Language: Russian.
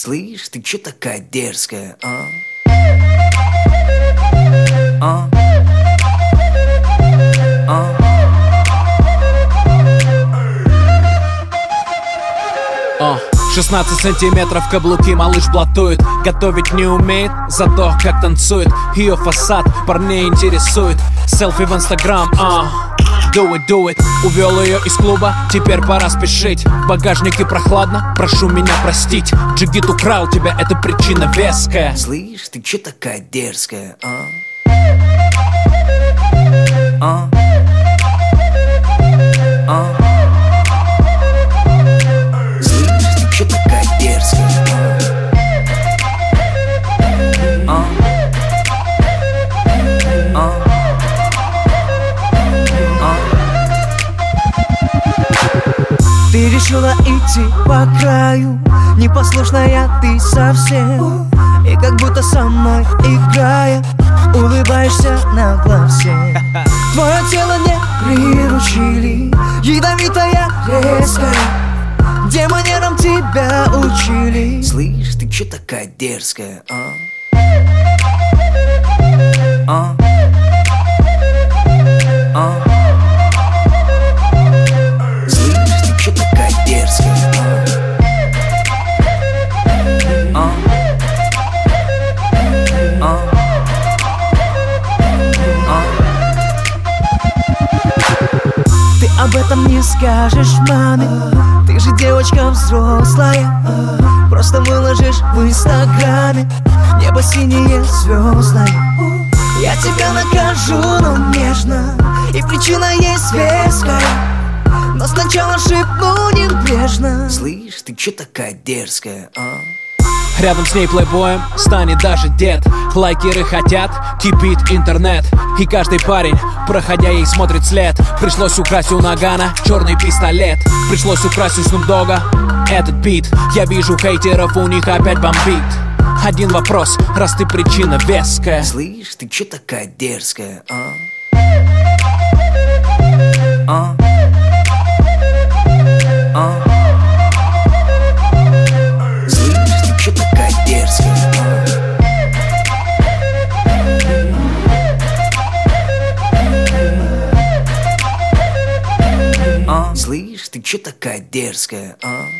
Слышь, ты чё такая дерзкая, а? А? А? О, 16 сантиметров каблуки малыш блатует Готовить не умеет, зато как танцует Ее фасад парней интересует Селфи в инстаграм, а Do it, do it Увел ее из клуба, теперь пора спешить В багажнике прохладно, прошу меня простить Джигит украл тебя, это причина веская Слышь, ты чё такая дерзкая? А? Ты решила идти по краю Непослушная ты совсем И как будто со мной играя Улыбаешься нагло всем Твое тело не приручили Ядовитая, резкая Где манерам тебя учили Слышь, ты чё такая дерзкая? А? А? Об этом не скажешь маме. Ты же девочка взрослая. Просто выложишь в инстаграме Небо синее звездное. Я тебя накажу, но нежно. И причина есть веская. Но сначала шепну небрежно. Слышь, ты чё такая дерзкая, а? Рядом с ней плейбоем станет даже дед. Лайкеры хотят, кипит интернет. И каждый парень, проходя ей, смотрит след. Пришлось украсть у Нагана черный пистолет. Пришлось украсть у Снупдога этот бит. Я вижу хейтеров, у них опять бомбит. Один вопрос, раз ты причина веская. Слышь, ты чё такая дерзкая, а? А? Слышь, ты чё такая дерзкая, а?